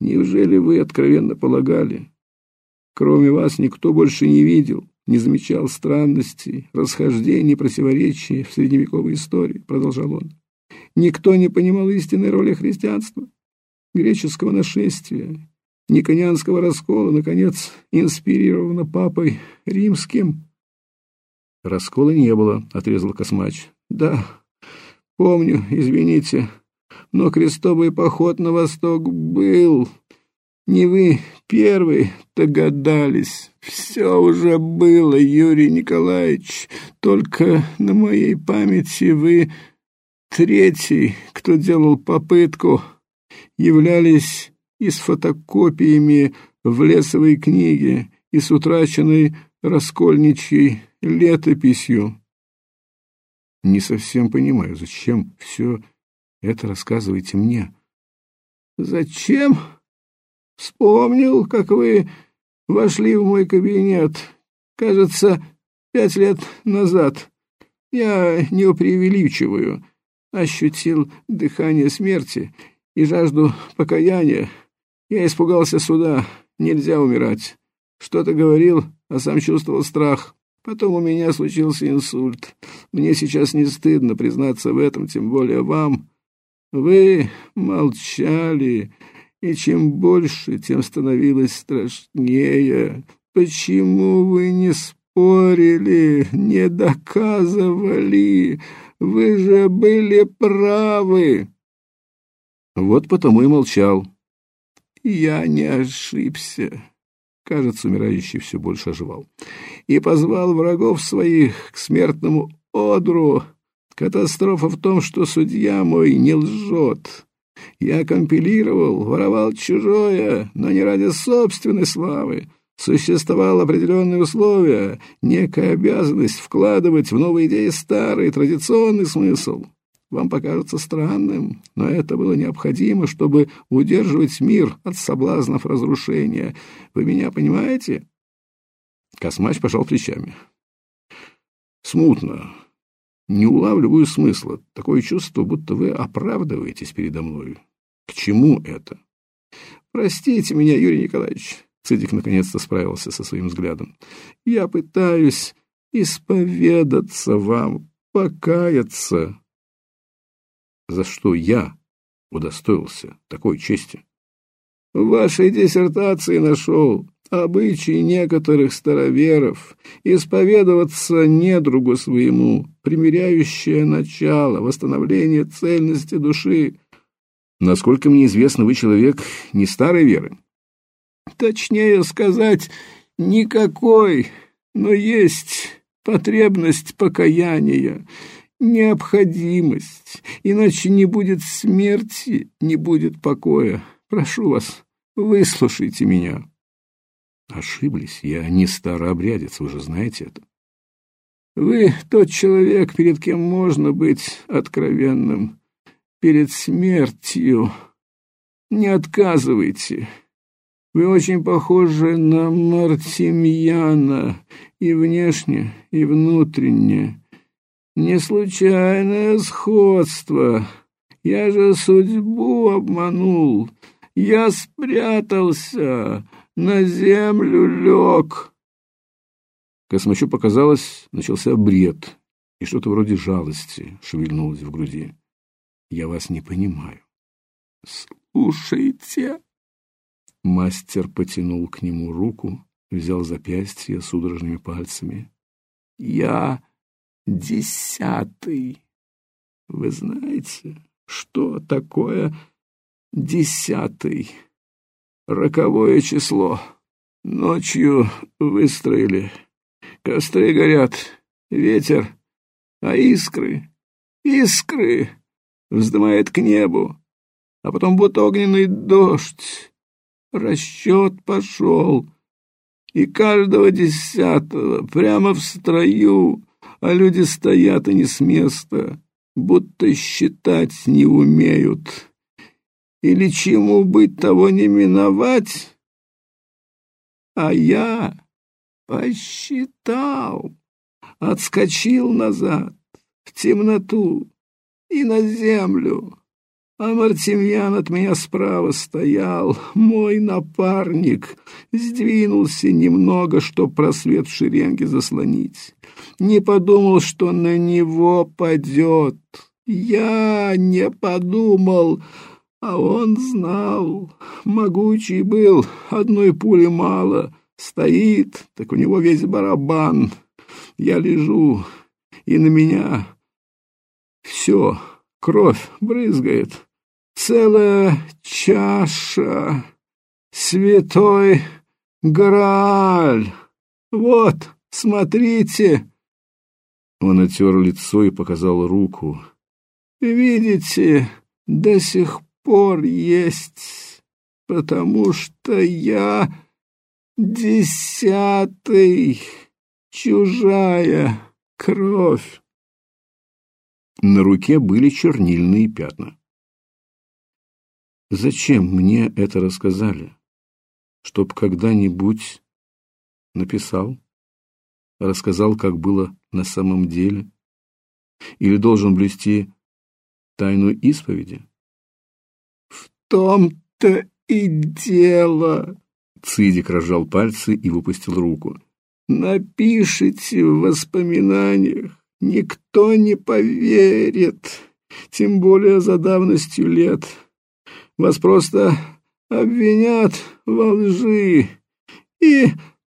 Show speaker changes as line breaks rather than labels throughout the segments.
Неужели вы откровенно полагали? Кроме вас никто больше не видел, не замечал странностей, расхождений, противоречий в средневековой истории, продолжал он. Никто не понимал истинной роли христианства, греческого нашествия, никонианского раскола, наконец, инспирировано папой римским. Раскола не было, отрезал Космач. Да, помню, извините, но крестовый поход на восток был. Не вы первый догадались. Все уже было, Юрий Николаевич. Только на моей памяти вы третий, кто делал попытку, являлись и с фотокопиями в лесовой книге, и с утраченной раскольничьей летописью. Не совсем понимаю, зачем все это рассказываете мне. Зачем? Вспомнил, как вы вошли в мой кабинет, кажется, пять лет назад. Я не преувеличиваю, ощутил дыхание смерти и жажду покаяния. Я испугался суда, нельзя умирать. Что-то говорил, а сам чувствовал страх. Потом у меня случился инсульт. Мне сейчас не стыдно признаться в этом, тем более вам. Вы молчали, и чем больше, тем становилось страшнее. Почему вы не спорили, не доказывали? Вы же были правы. Вот потому и молчал. Я не ошибся. Кажется, умирающий все больше оживал. И позвал врагов своих к смертному одру. Катастрофа в том, что судья мой не лжет. Я компилировал, воровал чужое, но не ради собственной славы. Существовало определенные условия, некая обязанность вкладывать в новые идеи старый традиционный смысл. Вам покажется странным, но это было необходимо, чтобы удерживать мир от соблазнов разрушения. Вы меня понимаете? Космач пожал плечами. Смутно. Не улавливаю смысла. Такое чувство, будто вы оправдываетесь передо мной. К чему это? Простите меня, Юрий Николаевич. Цидик наконец-то справился со своим взглядом. Я пытаюсь исповедаться вам, покаяться. За что я удостоился такой чести? В вашей диссертации нашел обычаи некоторых староверов исповедоваться недругу своему, примиряющее начало, восстановление цельности души. Насколько мне известно, вы человек не старой веры. Точнее сказать, никакой, но есть потребность покаяния, необходимость, иначе не будет смерти, не будет покоя. Прошу вас, выслушайте меня. Ошиблись, я не старообрядец, вы же знаете это. Вы тот человек, перед кем можно быть откровенным. Перед смертью. Не отказывайте. Вы очень похожи на Мартемьяна и внешне, и внутренне. Не случайное сходство. Я же судьбу обманул. Я спрятался, на землю лег. Космачу показалось, начался бред, и что-то вроде жалости шевельнулось в груди. Я вас не понимаю. Слушайте. Мастер потянул к нему руку, взял запястье судорожными пальцами. Я десятый. Вы знаете, что такое десятый? Роковое число. Ночью выстроили. Костры горят, ветер, а искры, искры вздымает к небу, а потом будто огненный дождь. Расчет пошел, и каждого десятого прямо в строю, а люди стоят и не с места, будто считать не умеют или чему быть того не миновать. А я посчитал, отскочил назад, в темноту и на землю. а Мартемьян от меня справа стоял, мой напарник, сдвинулся немного, чтоб просвет в шеренге заслонить. Не подумал, что на него падет. Я не подумал, а он знал. Могучий был, одной пули мало. Стоит, так у него весь барабан. Я лежу, и на меня все, кровь брызгает целая чаша, святой Грааль. Вот, смотрите. Он отер лицо и показал руку. Видите, до сих пор есть, потому что я десятый, чужая кровь. На руке были чернильные пятна. Зачем мне это рассказали? Чтоб когда-нибудь написал? Рассказал, как было на самом деле? Или должен блюсти тайну исповеди? Том-то и дело. Цидик разжал пальцы и выпустил руку. Напишите в воспоминаниях, никто не поверит, тем более за давностью лет. Вас просто обвинят во лжи и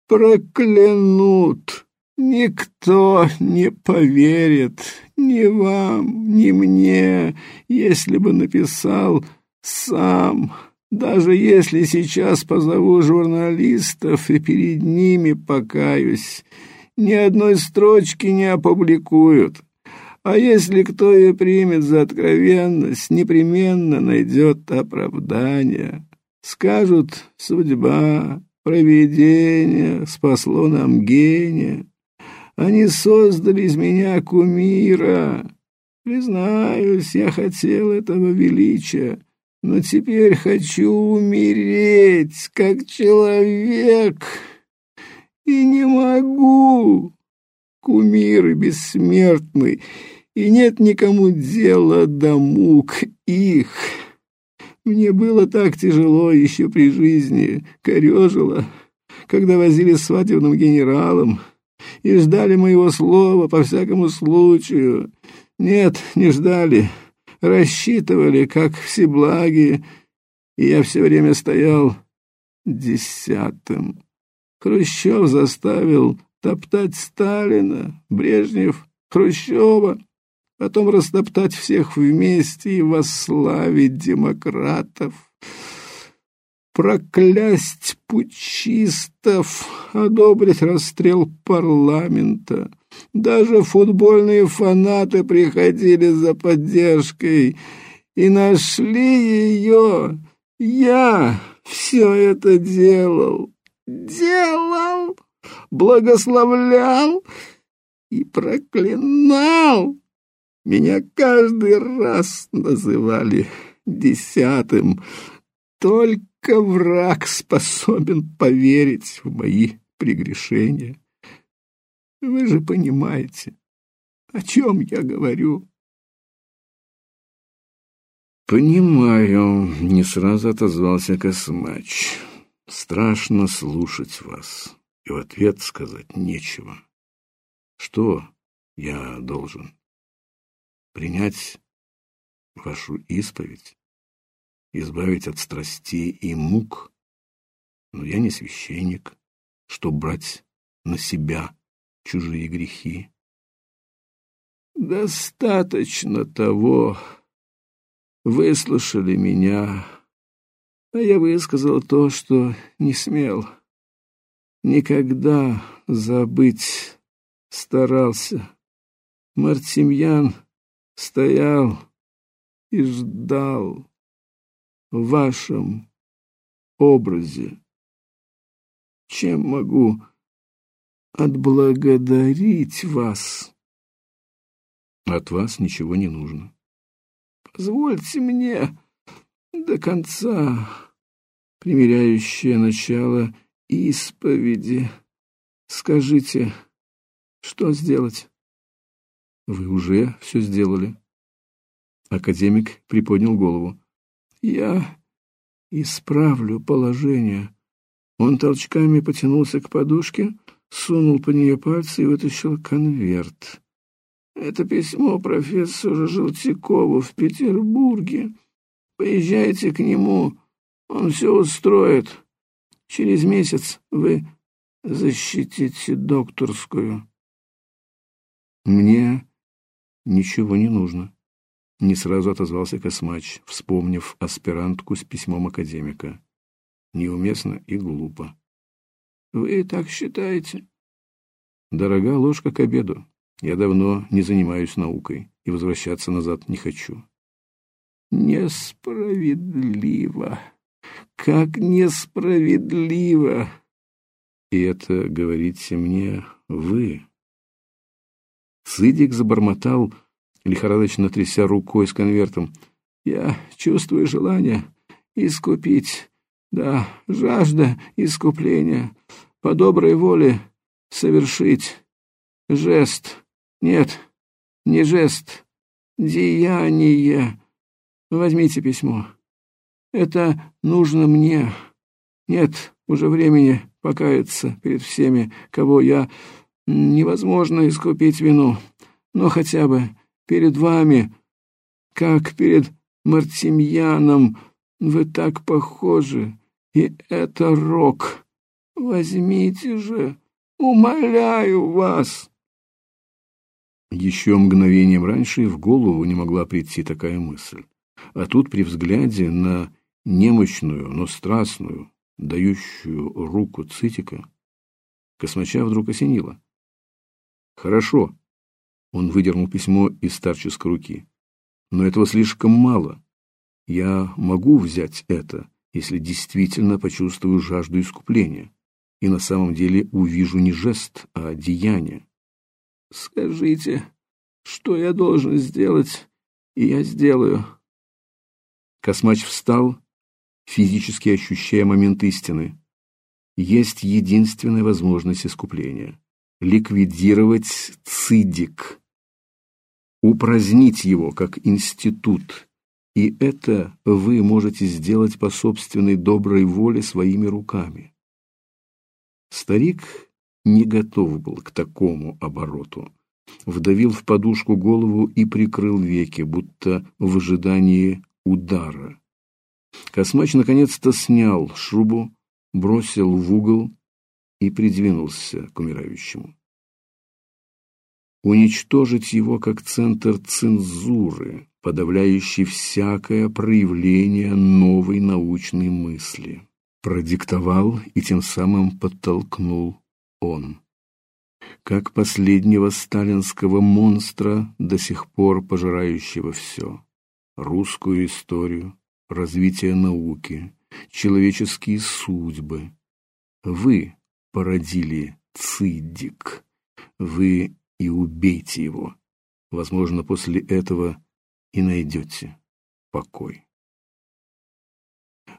проклянут. Никто не поверит ни вам, ни мне, если бы написал сам. Даже если сейчас позову журналистов и перед ними покаюсь, ни одной строчки не опубликуют. А если кто ее примет за откровенность, непременно найдет оправдание. Скажут «судьба», «провидение», «спасло нам гения». Они создали из меня кумира. Признаюсь, я хотел этого величия, но теперь хочу умереть, как человек, и не могу. Кумиры бессмертны, и нет никому дела до мук их. Мне было так тяжело еще при жизни, корежило, когда возили свадебным генералом и ждали моего слова по всякому случаю. Нет, не ждали, рассчитывали, как всеблагие, и я все время стоял десятым. Хрущев заставил топтать Сталина, Брежнев, Хрущева, потом растоптать всех вместе и восславить демократов, проклясть путчистов, одобрить расстрел парламента. Даже футбольные фанаты приходили за поддержкой и нашли ее. Я все это делал, делал благословлял и проклинал. Меня каждый раз называли десятым. Только враг способен поверить в мои прегрешения. Вы же понимаете, о чем я говорю.
Понимаю, не сразу отозвался Космач. Страшно слушать вас и в ответ сказать нечего. Что я должен? Принять вашу исповедь? Избавить от страстей и мук? Но я не священник, чтоб брать на себя чужие грехи.
Достаточно того. Выслушали меня, а я высказал то, что не смел никогда забыть старался. Мартемьян стоял и ждал в вашем образе. Чем могу отблагодарить вас?
От вас ничего не нужно.
Позвольте мне до конца примиряющее начало исповеди. Скажите, что сделать?
Вы уже все сделали. Академик приподнял голову.
«Я исправлю положение». Он толчками потянулся к подушке, сунул по нее пальцы и вытащил конверт. «Это письмо профессора Желтякову в Петербурге. Поезжайте к нему, он все устроит. Через месяц вы защитите докторскую».
«Мне ничего не нужно», не сразу отозвался Космач, вспомнив аспирантку с письмом академика. Неуместно и глупо.
«Вы так считаете?»
«Дорога ложка к обеду. Я давно не занимаюсь наукой и возвращаться назад не хочу».
«Несправедливо! Как несправедливо!»
«И это говорите мне вы?» Сыдик забормотал, лихорадочно тряся рукой с конвертом.
«Я чувствую желание искупить, да, жажда искупления, по доброй воле совершить жест, нет, не жест, деяние. Возьмите письмо. Это нужно мне. Нет уже времени покаяться перед всеми, кого я... Невозможно искупить вину, но хотя бы перед вами, как перед Мартемьяном. Вы так похожи, и это рок. Возьмите же, умоляю вас.
Еще мгновением раньше в голову не могла прийти такая мысль. А тут при взгляде на немощную, но страстную, дающую руку Цитика, Космача вдруг осенило. «Хорошо, он выдернул письмо из старческой руки. Но этого слишком мало. Я могу взять это, если действительно почувствую жажду искупления и на самом деле увижу не жест, а деяние.
Скажите, что я должен сделать, и я сделаю.
Космач встал, физически ощущая момент истины. Есть единственная возможность искупления — ликвидировать цидик, упразднить его как институт, и это вы можете сделать по собственной доброй воле своими руками. Старик не готов был к такому обороту. Вдавил в подушку голову и прикрыл веки, будто в ожидании удара. Космач наконец-то снял шубу, бросил в угол и придвинулся к умирающему уничтожить его как центр цензуры, подавляющий всякое проявление новой научной мысли. Продиктовал и тем самым подтолкнул он. Как последнего сталинского монстра, до сих пор пожирающего все. Русскую историю, развитие науки, человеческие судьбы. Вы породили цидик. Вы и убейте его. Возможно, после этого и найдете покой.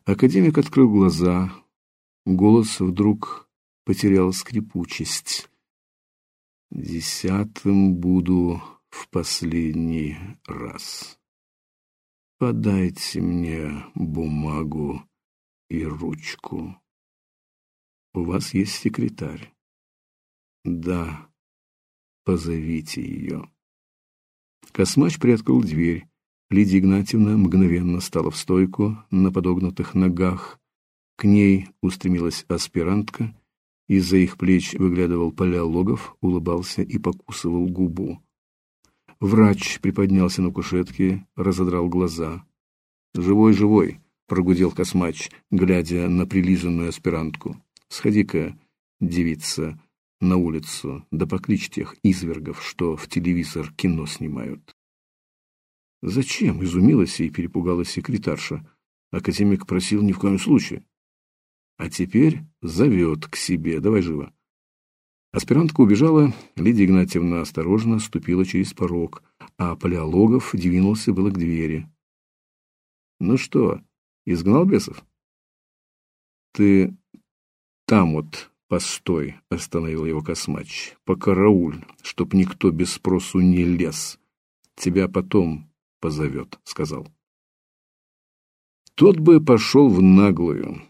Академик открыл глаза. Голос вдруг потерял скрипучесть. Десятым буду в последний раз. Подайте мне бумагу и ручку. У вас есть секретарь? Да. Позовите ее. Космач приоткрыл дверь. Лидия Игнатьевна мгновенно стала в стойку на подогнутых ногах. К ней устремилась аспирантка. Из-за их плеч выглядывал палеологов, улыбался и покусывал губу. Врач приподнялся на кушетке, разодрал глаза. «Живой, живой!» — прогудел Космач, глядя на прилизанную аспирантку. «Сходи-ка, девица, на улицу, да покличь тех извергов, что в телевизор кино снимают. Зачем? Изумилась и перепугалась секретарша. Академик просил ни в коем случае. А теперь зовет к себе. Давай живо. Аспирантка убежала, Лидия Игнатьевна осторожно ступила через порог, а Палеологов двинулся было к двери. «Ну что, изгнал бесов?» «Ты там вот «Постой!» — остановил его Космач. «Покарауль, чтоб никто без спросу не лез. Тебя потом позовет», — сказал. Тот бы пошел в наглую.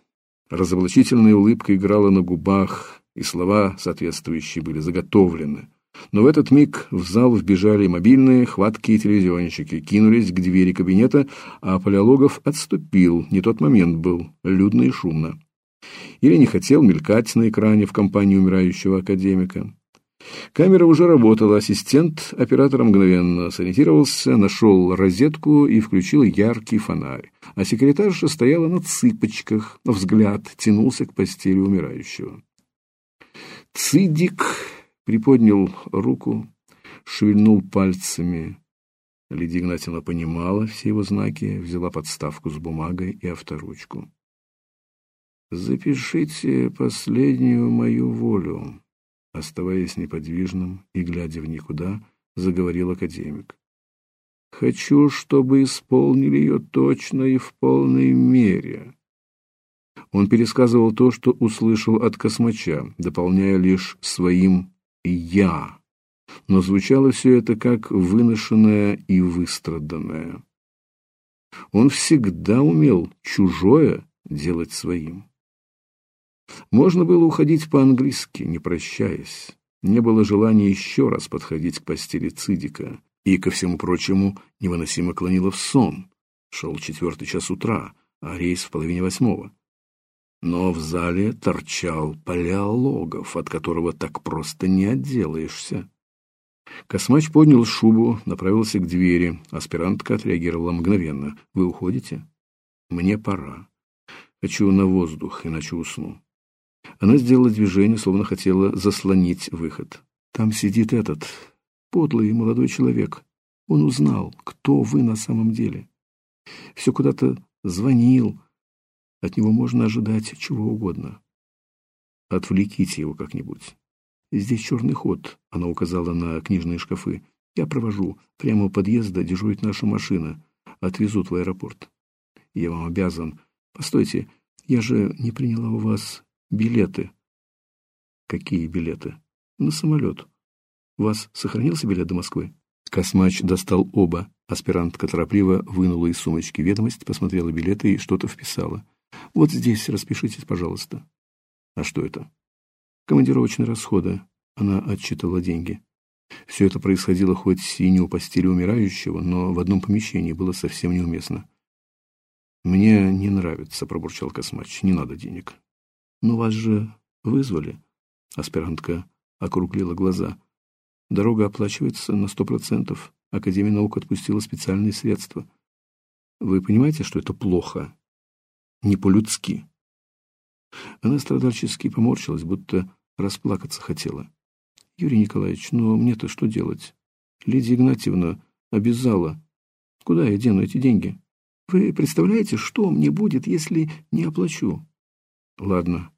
Разоблачительная улыбка играла на губах, и слова соответствующие были заготовлены. Но в этот миг в зал вбежали мобильные, хваткие телевизионщики, кинулись к двери кабинета, а Палеологов отступил. Не тот момент был, людно и шумно. Или не хотел мелькать на экране в компании умирающего академика. Камера уже работала, ассистент оператора мгновенно сориентировался, нашел розетку и включил яркий фонарь, а секретарша стояла на цыпочках, взгляд тянулся к постели умирающего. Цидик приподнял руку, шевельнул пальцами. Лидия Игнатьевна понимала все его знаки, взяла подставку с бумагой и авторучку. «Запишите последнюю мою волю», оставаясь неподвижным и глядя в никуда, заговорил академик. «Хочу, чтобы исполнили ее точно и в полной мере. Он пересказывал то, что услышал от космача, дополняя лишь своим «я». Но звучало все это как выношенное и выстраданное. Он всегда умел чужое делать своим. Можно было уходить по-английски, не прощаясь. Не было желания еще раз подходить к постели Цидика. И, ко всему прочему, невыносимо клонило в сон. Шел четвертый час утра, а рейс в половине восьмого. Но в зале торчал палеологов, от которого так просто не отделаешься. Космач поднял шубу, направился к двери. Аспирантка отреагировала мгновенно. «Вы уходите?» «Мне пора. Хочу на воздух, иначе усну». Она сделала движение, словно хотела заслонить выход. «Там сидит этот подлый молодой человек. Он узнал, кто вы на самом деле. Все куда-то звонил, от него можно ожидать чего угодно. Отвлеките его как-нибудь. Здесь черный ход, она указала на книжные шкафы. Я провожу. Прямо у подъезда дежурит наша машина. Отвезут в аэропорт. Я вам обязан. Постойте, я же не приняла у вас билеты. Какие билеты? На самолет. У вас сохранился билет до Москвы? Космач достал оба. Аспирантка торопливо вынула из сумочки ведомость, посмотрела билеты и что-то вписала. Вот здесь распишитесь, пожалуйста. А что это? Командировочные расходы. Она отчитала деньги. Все это происходило хоть и не у постели умирающего, но в одном помещении было совсем неуместно. «Мне не нравится», — пробурчал Космач. «Не надо денег». «Но вас же вызвали?» Аспирантка округлила глаза. «Дорога оплачивается на сто процентов. Академия наук отпустила специальные средства. Вы понимаете, что это плохо?» не по-людски. Она страдальчески поморщилась, будто расплакаться хотела. Юрий Николаевич, ну мне-то что делать? Лидия Игнатьевна обязала. Куда я дену эти деньги? Вы представляете, что мне будет, если не оплачу? Ладно,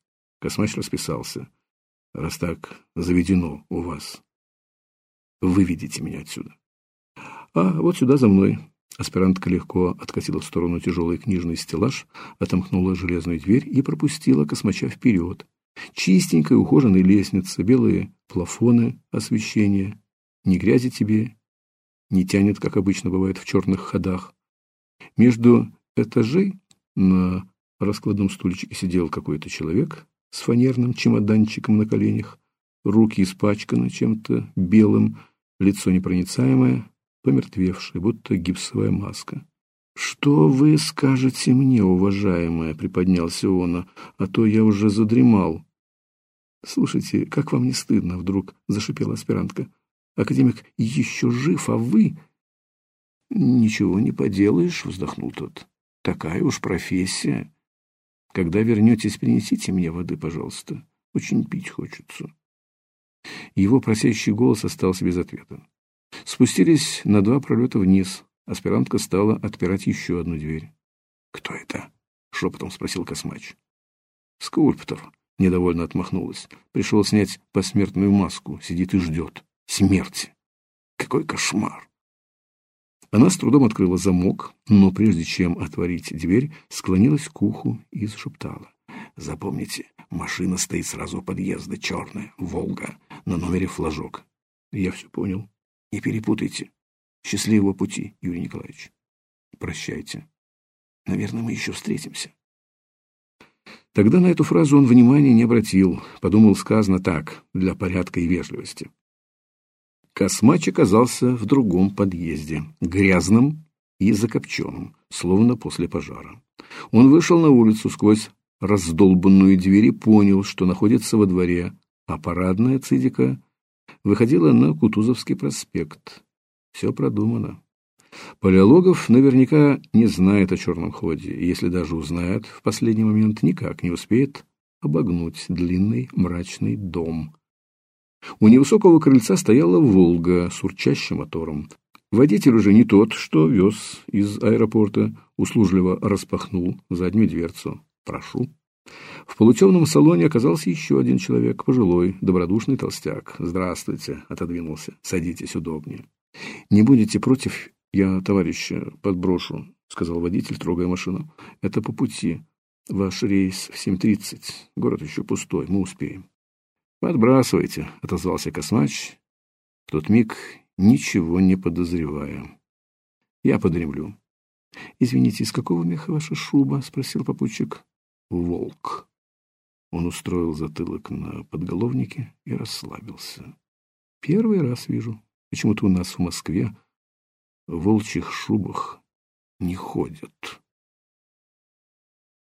Космач расписался. Раз так заведено у вас. Выведите меня отсюда. А вот сюда за мной. Аспирантка легко откатила в сторону тяжелый книжный стеллаж, отомкнула железную дверь и пропустила космача вперед. Чистенькая ухоженная лестница, белые плафоны освещения. Ни грязи тебе, не тянет, как обычно бывает в черных ходах. Между этажей на раскладном стульчике сидел какой-то человек с фанерным чемоданчиком на коленях, руки испачканы чем-то белым, лицо непроницаемое, помертвевшая, будто гипсовая маска. «Что вы скажете мне, уважаемая?» — приподнялся он, — «а то я уже задремал». «Слушайте, как вам не стыдно?» — вдруг зашипела аспирантка. «Академик еще жив, а вы...» «Ничего не поделаешь», — вздохнул тот. «Такая уж профессия. Когда вернетесь, принесите мне воды, пожалуйста. Очень пить хочется». Его просящий голос остался без ответа. Спустились на два пролета вниз. Аспирантка стала отпирать еще одну дверь. «Кто это?» — шепотом спросил Космач. «Скульптор», — недовольно отмахнулась. «Пришел снять посмертную маску. Сидит и ждет. Смерти. Какой кошмар!» Она с трудом открыла замок, но прежде чем отворить дверь, склонилась к уху и зашептала. «Запомните, машина стоит сразу у подъезда, черная, «Волга», на номере флажок». «Я все понял», не перепутайте.
Счастливого пути, Юрий Николаевич. Прощайте. Наверное, мы еще встретимся. Тогда на эту фразу он внимания не обратил, подумал, сказано так, для порядка и вежливости. Космач оказался в другом подъезде, грязном и закопченном, словно после пожара. Он вышел на улицу сквозь раздолбанную дверь и понял, что находится во дворе, а парадная цидика выходила на Кутузовский проспект. Все продумано. Палеологов наверняка не знает о черном ходе, если даже узнает, в последний момент никак не успеет обогнуть длинный мрачный дом, у невысокого крыльца стояла «Волга» с урчащим мотором. Водитель уже не тот, что вез из аэропорта, услужливо распахнул заднюю дверцу. «Прошу». В полутемном салоне оказался еще один человек, пожилой, добродушный толстяк. «Здравствуйте», — отодвинулся. «Садитесь удобнее». «Не будете против, я товарища подброшу», — сказал водитель, трогая машину. «Это по пути. Ваш рейс в 7.30. Город еще пустой, мы успеем». «Подбрасывайте», — отозвался Космач, в тот миг ничего не подозревая. «Я подремлю». «Извините, из какого меха ваша шуба?» — спросил попутчик. «Волк». Он устроил затылок на подголовнике и расслабился. «Первый раз вижу. Почему-то у нас в Москве в волчьих шубах не ходят».